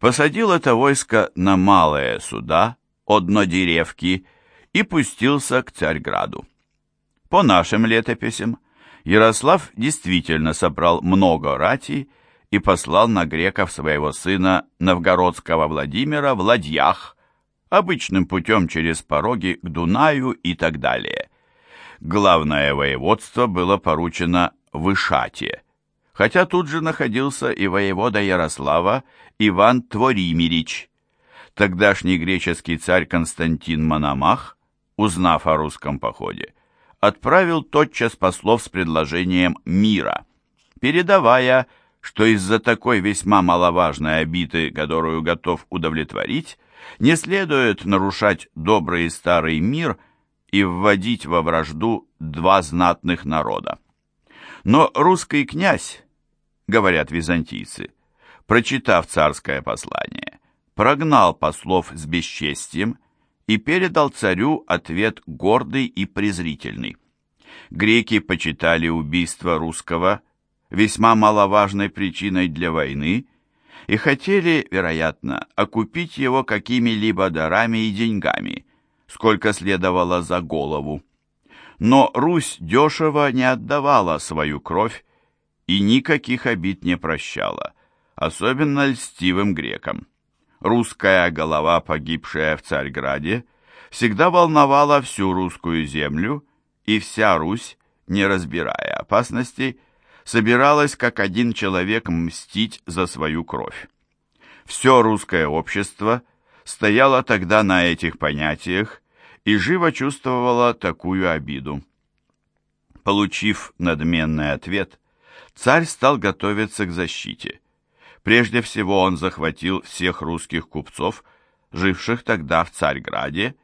посадил это войско на малые суда, однодеревки, и пустился к Царьграду. По нашим летописям, Ярослав действительно собрал много ратей и послал на греков своего сына новгородского Владимира в ладьях, обычным путем через пороги к Дунаю и так далее. Главное воеводство было поручено Вышате, хотя тут же находился и воевода Ярослава Иван Творимирич. Тогдашний греческий царь Константин Мономах, узнав о русском походе, отправил тотчас послов с предложением мира, передавая, что из-за такой весьма маловажной обиды, которую готов удовлетворить, не следует нарушать добрый старый мир и вводить во вражду два знатных народа. Но русский князь, говорят византийцы, прочитав царское послание, прогнал послов с бесчестием и передал царю ответ гордый и презрительный. Греки почитали убийство русского весьма маловажной причиной для войны и хотели, вероятно, окупить его какими-либо дарами и деньгами, сколько следовало за голову. Но Русь дешево не отдавала свою кровь и никаких обид не прощала, особенно льстивым грекам. Русская голова, погибшая в Царьграде, всегда волновала всю русскую землю, и вся Русь, не разбирая опасностей, собиралась как один человек мстить за свою кровь. Все русское общество стояло тогда на этих понятиях и живо чувствовало такую обиду. Получив надменный ответ, царь стал готовиться к защите. Прежде всего он захватил всех русских купцов, живших тогда в Царьграде,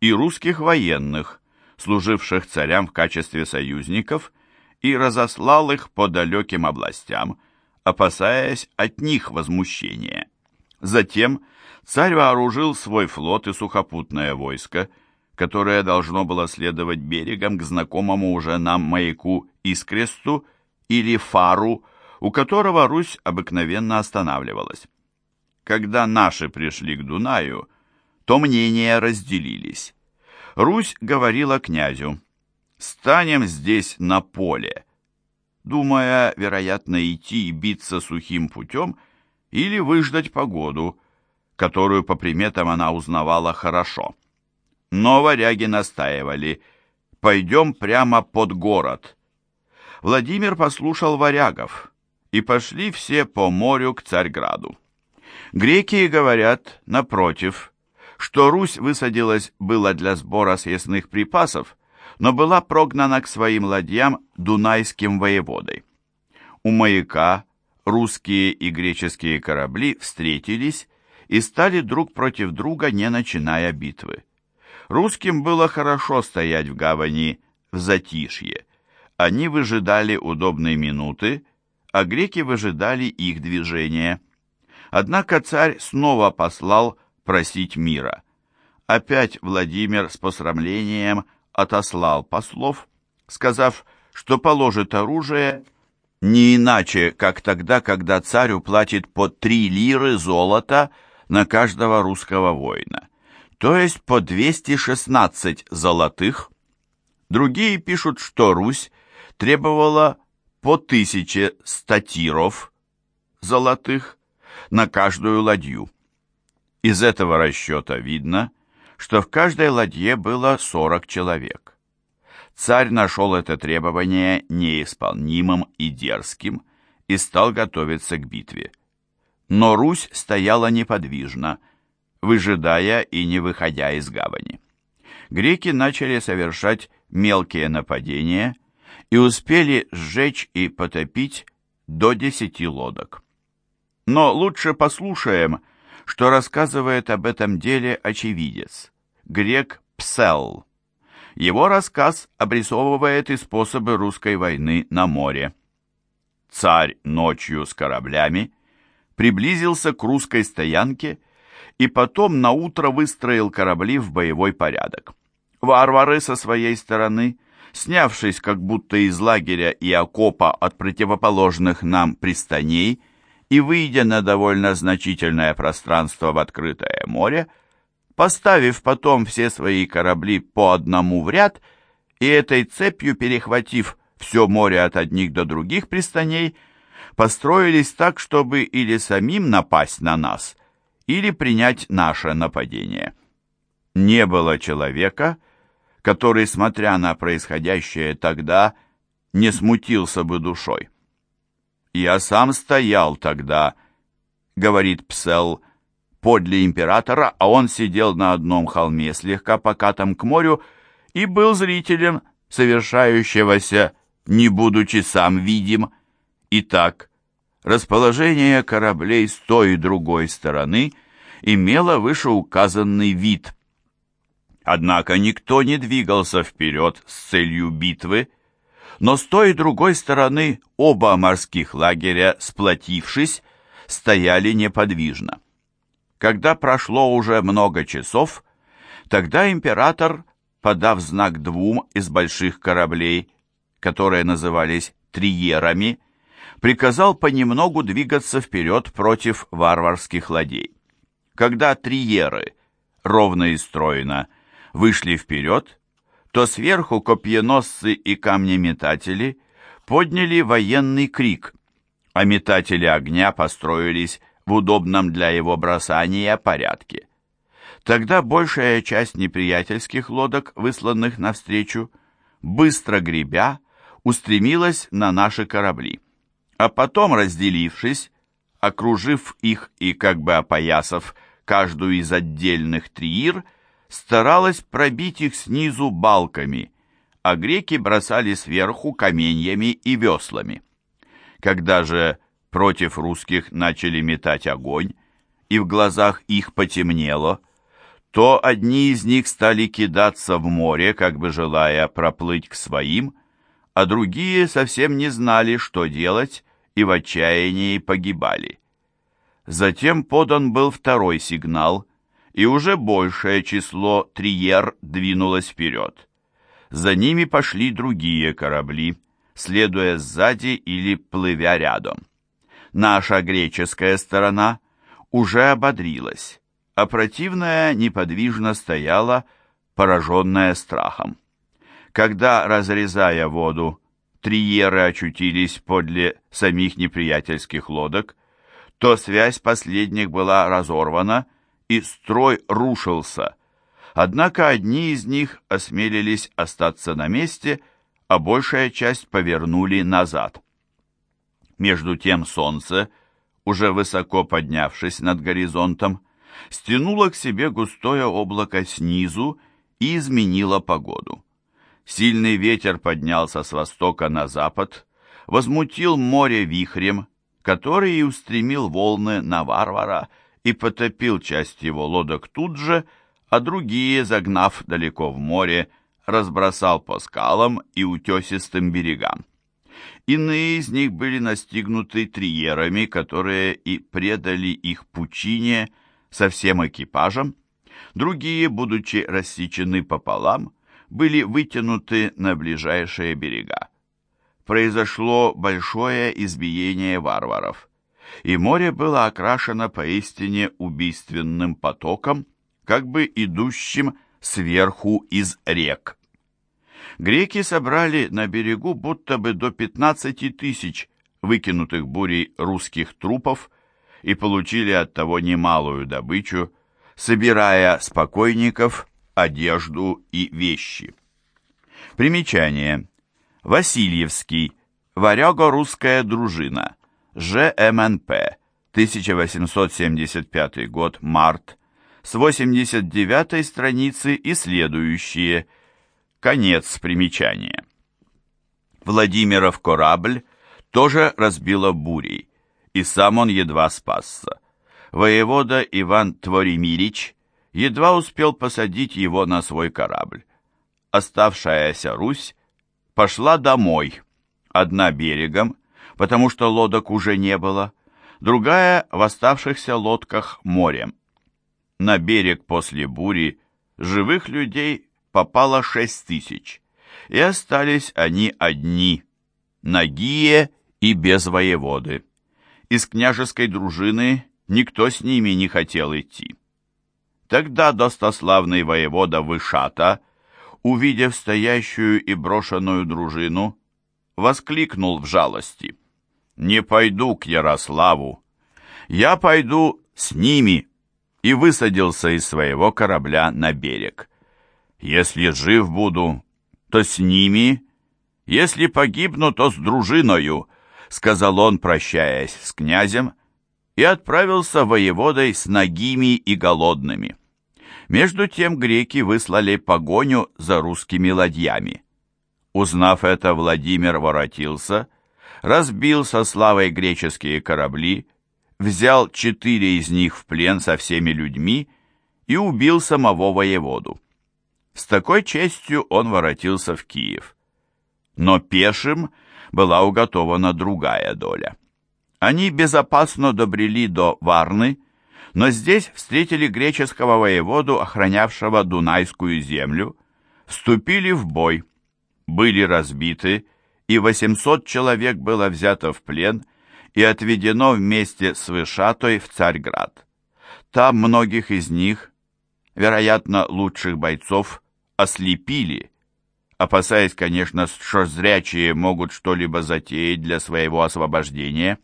и русских военных, служивших царям в качестве союзников и разослал их по далеким областям, опасаясь от них возмущения. Затем царь вооружил свой флот и сухопутное войско, которое должно было следовать берегом к знакомому уже нам маяку Искресту или Фару, у которого Русь обыкновенно останавливалась. Когда наши пришли к Дунаю, то мнения разделились. Русь говорила князю, станем здесь на поле, думая, вероятно, идти и биться сухим путем или выждать погоду, которую по приметам она узнавала хорошо. Но варяги настаивали, пойдем прямо под город. Владимир послушал варягов, и пошли все по морю к Царьграду. Греки говорят, напротив, что Русь высадилась было для сбора съестных припасов, но была прогнана к своим ладьям дунайским воеводой. У маяка русские и греческие корабли встретились и стали друг против друга, не начиная битвы. Русским было хорошо стоять в гавани в затишье. Они выжидали удобной минуты, а греки выжидали их движения. Однако царь снова послал просить мира. Опять Владимир с посрамлением отослал послов, сказав, что положит оружие не иначе, как тогда, когда царь уплатит по три лиры золота на каждого русского воина, то есть по 216 золотых. Другие пишут, что Русь требовала по тысяче статиров золотых на каждую ладью. Из этого расчета видно, что в каждой ладье было 40 человек. Царь нашел это требование неисполнимым и дерзким и стал готовиться к битве. Но Русь стояла неподвижно, выжидая и не выходя из гавани. Греки начали совершать мелкие нападения и успели сжечь и потопить до десяти лодок. Но лучше послушаем, что рассказывает об этом деле очевидец, грек Псел. Его рассказ обрисовывает и способы русской войны на море. Царь ночью с кораблями приблизился к русской стоянке и потом на утро выстроил корабли в боевой порядок. Варвары со своей стороны, снявшись как будто из лагеря и окопа от противоположных нам пристаней, и, выйдя на довольно значительное пространство в открытое море, поставив потом все свои корабли по одному в ряд и этой цепью перехватив все море от одних до других пристаней, построились так, чтобы или самим напасть на нас, или принять наше нападение. Не было человека, который, смотря на происходящее тогда, не смутился бы душой. «Я сам стоял тогда», — говорит Псел, — «подле императора, а он сидел на одном холме, слегка покатом к морю, и был зрителем совершающегося, не будучи сам видим. Итак, расположение кораблей с той и другой стороны имело вышеуказанный вид. Однако никто не двигался вперед с целью битвы, но с той и другой стороны оба морских лагеря, сплотившись, стояли неподвижно. Когда прошло уже много часов, тогда император, подав знак двум из больших кораблей, которые назывались триерами, приказал понемногу двигаться вперед против варварских ладей. Когда триеры, ровно и стройно, вышли вперед, то сверху копьеносцы и камнеметатели подняли военный крик, а метатели огня построились в удобном для его бросания порядке. Тогда большая часть неприятельских лодок, высланных навстречу, быстро гребя, устремилась на наши корабли, а потом, разделившись, окружив их и как бы опоясав каждую из отдельных триир, старалась пробить их снизу балками, а греки бросали сверху каменьями и веслами. Когда же против русских начали метать огонь, и в глазах их потемнело, то одни из них стали кидаться в море, как бы желая проплыть к своим, а другие совсем не знали, что делать, и в отчаянии погибали. Затем подан был второй сигнал — и уже большее число триер двинулось вперед. За ними пошли другие корабли, следуя сзади или плывя рядом. Наша греческая сторона уже ободрилась, а противная неподвижно стояла, пораженная страхом. Когда, разрезая воду, триеры очутились подле самих неприятельских лодок, то связь последних была разорвана, и строй рушился. Однако одни из них осмелились остаться на месте, а большая часть повернули назад. Между тем солнце, уже высоко поднявшись над горизонтом, стянуло к себе густое облако снизу и изменило погоду. Сильный ветер поднялся с востока на запад, возмутил море вихрем, который и устремил волны на варвара, и потопил часть его лодок тут же, а другие, загнав далеко в море, разбросал по скалам и утесистым берегам. Иные из них были настигнуты триерами, которые и предали их пучине со всем экипажем. Другие, будучи рассечены пополам, были вытянуты на ближайшие берега. Произошло большое избиение варваров и море было окрашено поистине убийственным потоком, как бы идущим сверху из рек. Греки собрали на берегу будто бы до 15 тысяч выкинутых бурей русских трупов и получили от того немалую добычу, собирая спокойников, одежду и вещи. Примечание. Васильевский. Варяго-русская дружина. ЖМНП, 1875 год, март, с 89 страницы и следующие. Конец примечания. Владимиров корабль тоже разбило бурей, и сам он едва спасся. Воевода Иван Творимирич едва успел посадить его на свой корабль. Оставшаяся Русь пошла домой, одна берегом, потому что лодок уже не было, другая в оставшихся лодках морем. На берег после бури живых людей попало шесть тысяч, и остались они одни, нагие и без воеводы. из княжеской дружины никто с ними не хотел идти. Тогда достославный воевода Вышата, увидев стоящую и брошенную дружину, воскликнул в жалости. «Не пойду к Ярославу, я пойду с ними!» и высадился из своего корабля на берег. «Если жив буду, то с ними, если погибну, то с дружиною», сказал он, прощаясь с князем, и отправился воеводой с нагими и голодными. Между тем греки выслали погоню за русскими ладьями. Узнав это, Владимир воротился, разбил со славой греческие корабли, взял четыре из них в плен со всеми людьми и убил самого воеводу. С такой честью он воротился в Киев. Но пешим была уготована другая доля. Они безопасно добрели до Варны, но здесь встретили греческого воеводу, охранявшего Дунайскую землю, вступили в бой, были разбиты, и 800 человек было взято в плен – и отведено вместе с Вышатой в Царьград. Там многих из них, вероятно, лучших бойцов, ослепили, опасаясь, конечно, что зрячие могут что-либо затеять для своего освобождения.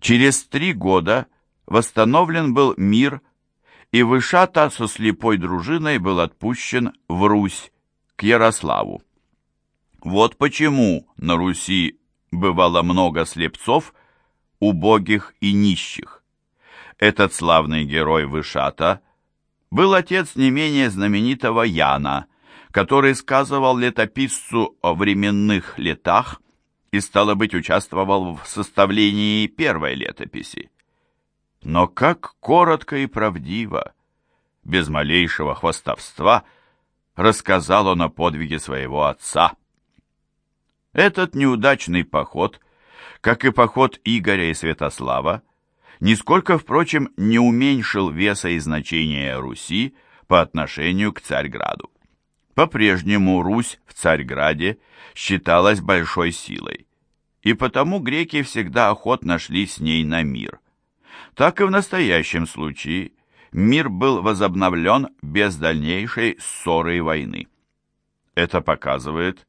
Через три года восстановлен был мир, и Вышата со слепой дружиной был отпущен в Русь, к Ярославу. Вот почему на Руси бывало много слепцов – убогих и нищих. Этот славный герой Вышата был отец не менее знаменитого Яна, который сказывал летописцу о временных летах и, стало быть, участвовал в составлении первой летописи. Но как коротко и правдиво, без малейшего хвастовства, рассказал он о подвиге своего отца. Этот неудачный поход – как и поход Игоря и Святослава, нисколько, впрочем, не уменьшил веса и значения Руси по отношению к Царьграду. По-прежнему Русь в Царьграде считалась большой силой, и потому греки всегда охотно шли с ней на мир. Так и в настоящем случае мир был возобновлен без дальнейшей ссоры и войны. Это показывает,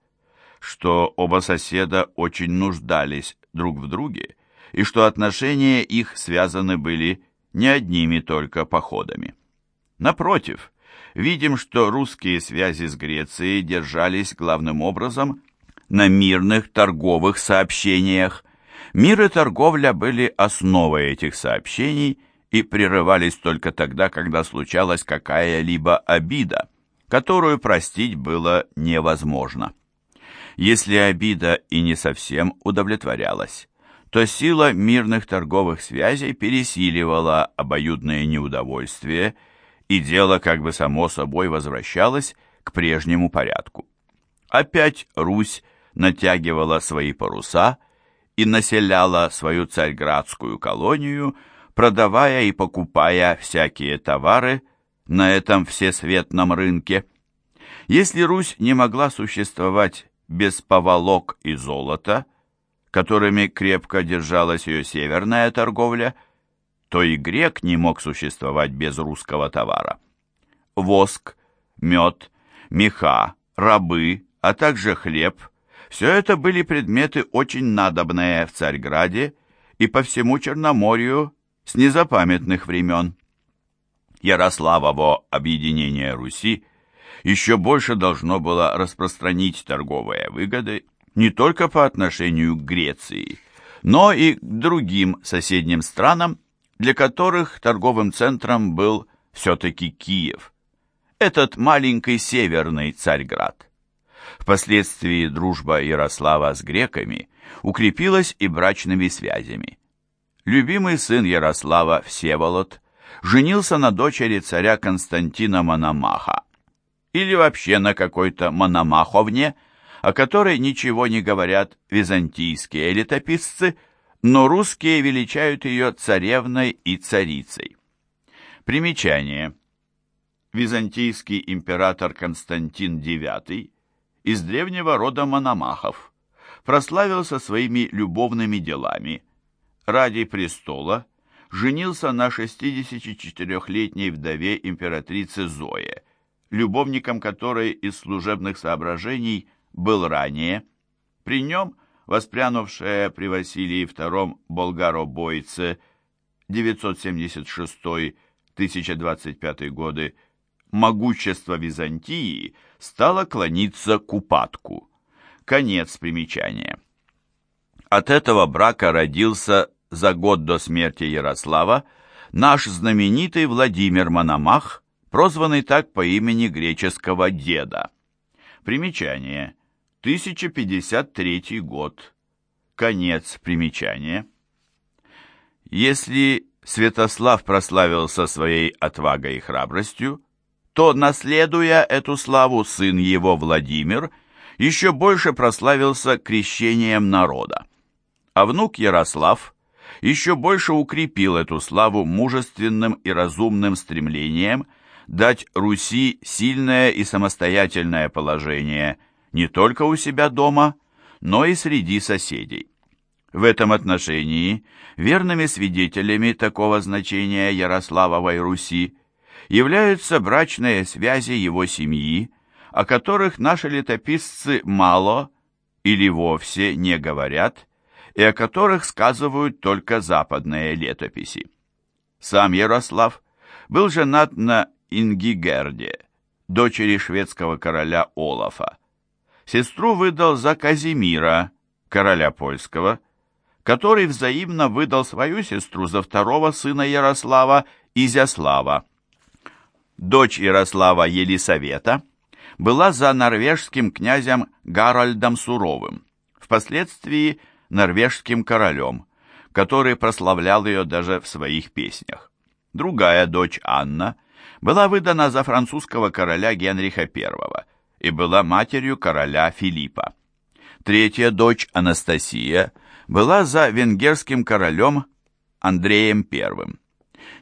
что оба соседа очень нуждались друг в друге, и что отношения их связаны были не одними только походами. Напротив, видим, что русские связи с Грецией держались главным образом на мирных торговых сообщениях. Мир и торговля были основой этих сообщений и прерывались только тогда, когда случалась какая-либо обида, которую простить было невозможно. Если обида и не совсем удовлетворялась, то сила мирных торговых связей пересиливала обоюдное неудовольствие, и дело как бы само собой возвращалось к прежнему порядку. Опять Русь натягивала свои паруса и населяла свою царьградскую колонию, продавая и покупая всякие товары на этом всесветном рынке. Если Русь не могла существовать без поволок и золота, которыми крепко держалась ее северная торговля, то и грек не мог существовать без русского товара. Воск, мед, меха, рабы, а также хлеб – все это были предметы очень надобные в Царьграде и по всему Черноморью с незапамятных времен. Ярославово объединение Руси еще больше должно было распространить торговые выгоды не только по отношению к Греции, но и к другим соседним странам, для которых торговым центром был все-таки Киев, этот маленький северный Царьград. Впоследствии дружба Ярослава с греками укрепилась и брачными связями. Любимый сын Ярослава, Всеволод, женился на дочери царя Константина Мономаха, или вообще на какой-то Мономаховне, о которой ничего не говорят византийские летописцы, но русские величают ее царевной и царицей. Примечание. Византийский император Константин IX из древнего рода Мономахов прославился своими любовными делами, ради престола женился на 64-летней вдове императрицы Зое, любовником которой из служебных соображений был ранее. При нем воспрянувшая при Василии II болгаробойце 976-1025 годы могущество Византии стало клониться к упадку. Конец примечания. От этого брака родился за год до смерти Ярослава наш знаменитый Владимир Мономах, прозванный так по имени греческого деда. Примечание. 1053 год. Конец примечания. Если Святослав прославился своей отвагой и храбростью, то, наследуя эту славу, сын его Владимир еще больше прославился крещением народа. А внук Ярослав еще больше укрепил эту славу мужественным и разумным стремлением дать Руси сильное и самостоятельное положение не только у себя дома, но и среди соседей. В этом отношении верными свидетелями такого значения Ярославовой Руси являются брачные связи его семьи, о которых наши летописцы мало или вовсе не говорят, и о которых сказывают только западные летописи. Сам Ярослав был женат на Ингигерде, дочери шведского короля Олафа. Сестру выдал за Казимира, короля польского, который взаимно выдал свою сестру за второго сына Ярослава, Изяслава. Дочь Ярослава Елисавета была за норвежским князем Гарольдом Суровым, впоследствии норвежским королем, который прославлял ее даже в своих песнях. Другая дочь Анна была выдана за французского короля Генриха I и была матерью короля Филиппа. Третья дочь Анастасия была за венгерским королем Андреем I.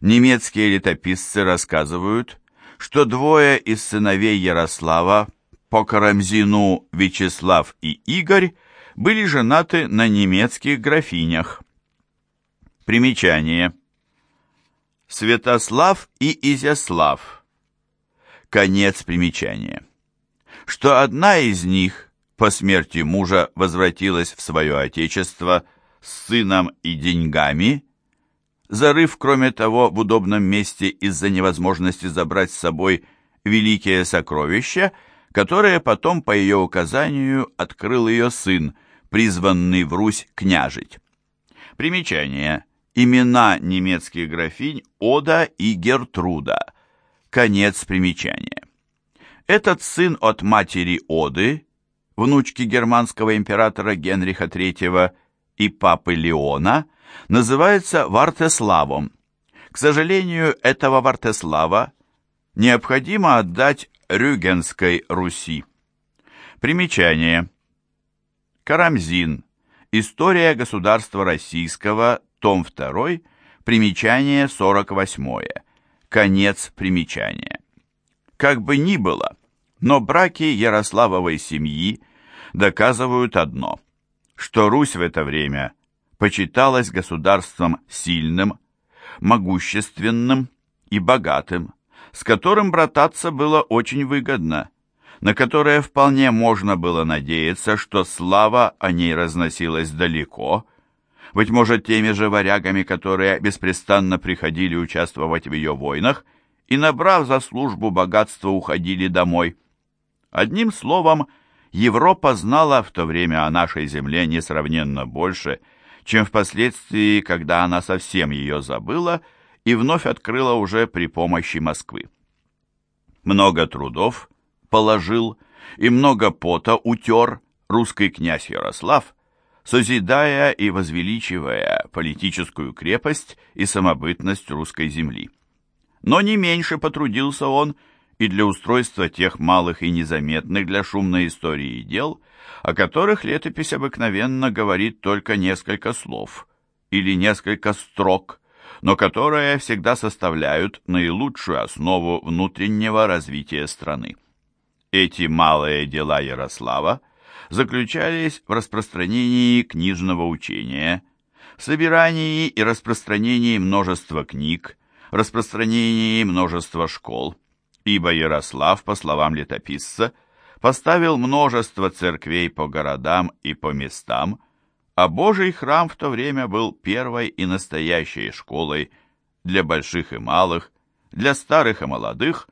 Немецкие летописцы рассказывают, что двое из сыновей Ярослава по Карамзину Вячеслав и Игорь были женаты на немецких графинях. Примечание. Святослав и Изяслав. Конец примечания. Что одна из них по смерти мужа возвратилась в свое отечество с сыном и деньгами, зарыв, кроме того, в удобном месте из-за невозможности забрать с собой великие сокровища, которые потом, по ее указанию, открыл ее сын, призванный в Русь княжить. Примечание. Имена немецких графинь Ода и Гертруда. Конец примечания. Этот сын от матери Оды, внучки германского императора Генриха III и папы Леона, называется Вартеславом. К сожалению, этого Вартеслава необходимо отдать Рюгенской Руси. Примечание. Карамзин. История государства российского. Том 2. Примечание 48. Конец примечания. Как бы ни было, но браки Ярославовой семьи доказывают одно, что Русь в это время почиталась государством сильным, могущественным и богатым, с которым брататься было очень выгодно, на которое вполне можно было надеяться, что слава о ней разносилась далеко, быть может, теми же варягами, которые беспрестанно приходили участвовать в ее войнах и, набрав за службу богатство, уходили домой. Одним словом, Европа знала в то время о нашей земле несравненно больше, чем впоследствии, когда она совсем ее забыла и вновь открыла уже при помощи Москвы. Много трудов положил и много пота утер русский князь Ярослав, созидая и возвеличивая политическую крепость и самобытность русской земли. Но не меньше потрудился он и для устройства тех малых и незаметных для шумной истории дел, о которых летопись обыкновенно говорит только несколько слов или несколько строк, но которые всегда составляют наилучшую основу внутреннего развития страны. Эти малые дела Ярослава заключались в распространении книжного учения, собирании и распространении множества книг, распространении множества школ, ибо Ярослав, по словам летописца, поставил множество церквей по городам и по местам, а Божий храм в то время был первой и настоящей школой для больших и малых, для старых и молодых,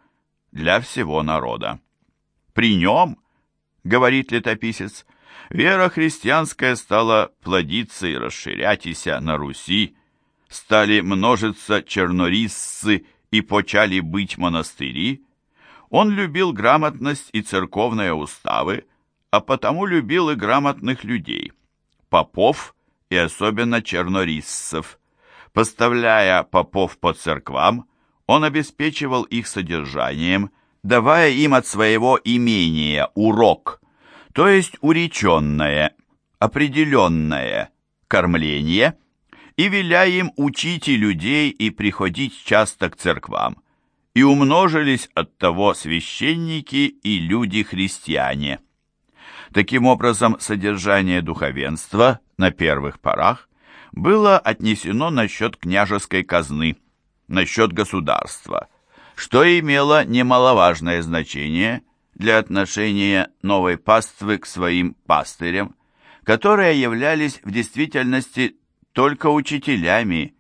для всего народа. При нем, говорит летописец, вера христианская стала плодиться и расширятися на Руси, стали множиться чернорисцы и почали быть монастыри. Он любил грамотность и церковные уставы, а потому любил и грамотных людей, попов и особенно чернориссов. Поставляя попов по церквам, он обеспечивал их содержанием, давая им от своего имения урок, то есть уреченное, определенное кормление, и веля им учить и людей и приходить часто к церквам, и умножились от того священники и люди-христиане. Таким образом, содержание духовенства на первых порах было отнесено насчет княжеской казны, насчет государства, что имело немаловажное значение для отношения новой паствы к своим пастырям, которые являлись в действительности только учителями,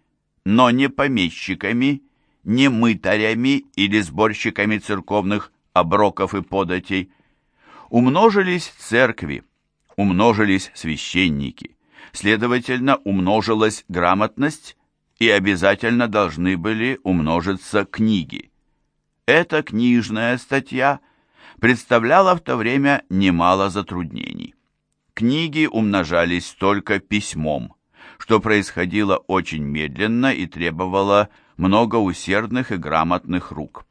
но не помещиками, не мытарями или сборщиками церковных оброков и податей. Умножились церкви, умножились священники, следовательно, умножилась грамотность и обязательно должны были умножиться книги. Эта книжная статья представляла в то время немало затруднений. Книги умножались только письмом, что происходило очень медленно и требовало много усердных и грамотных рук.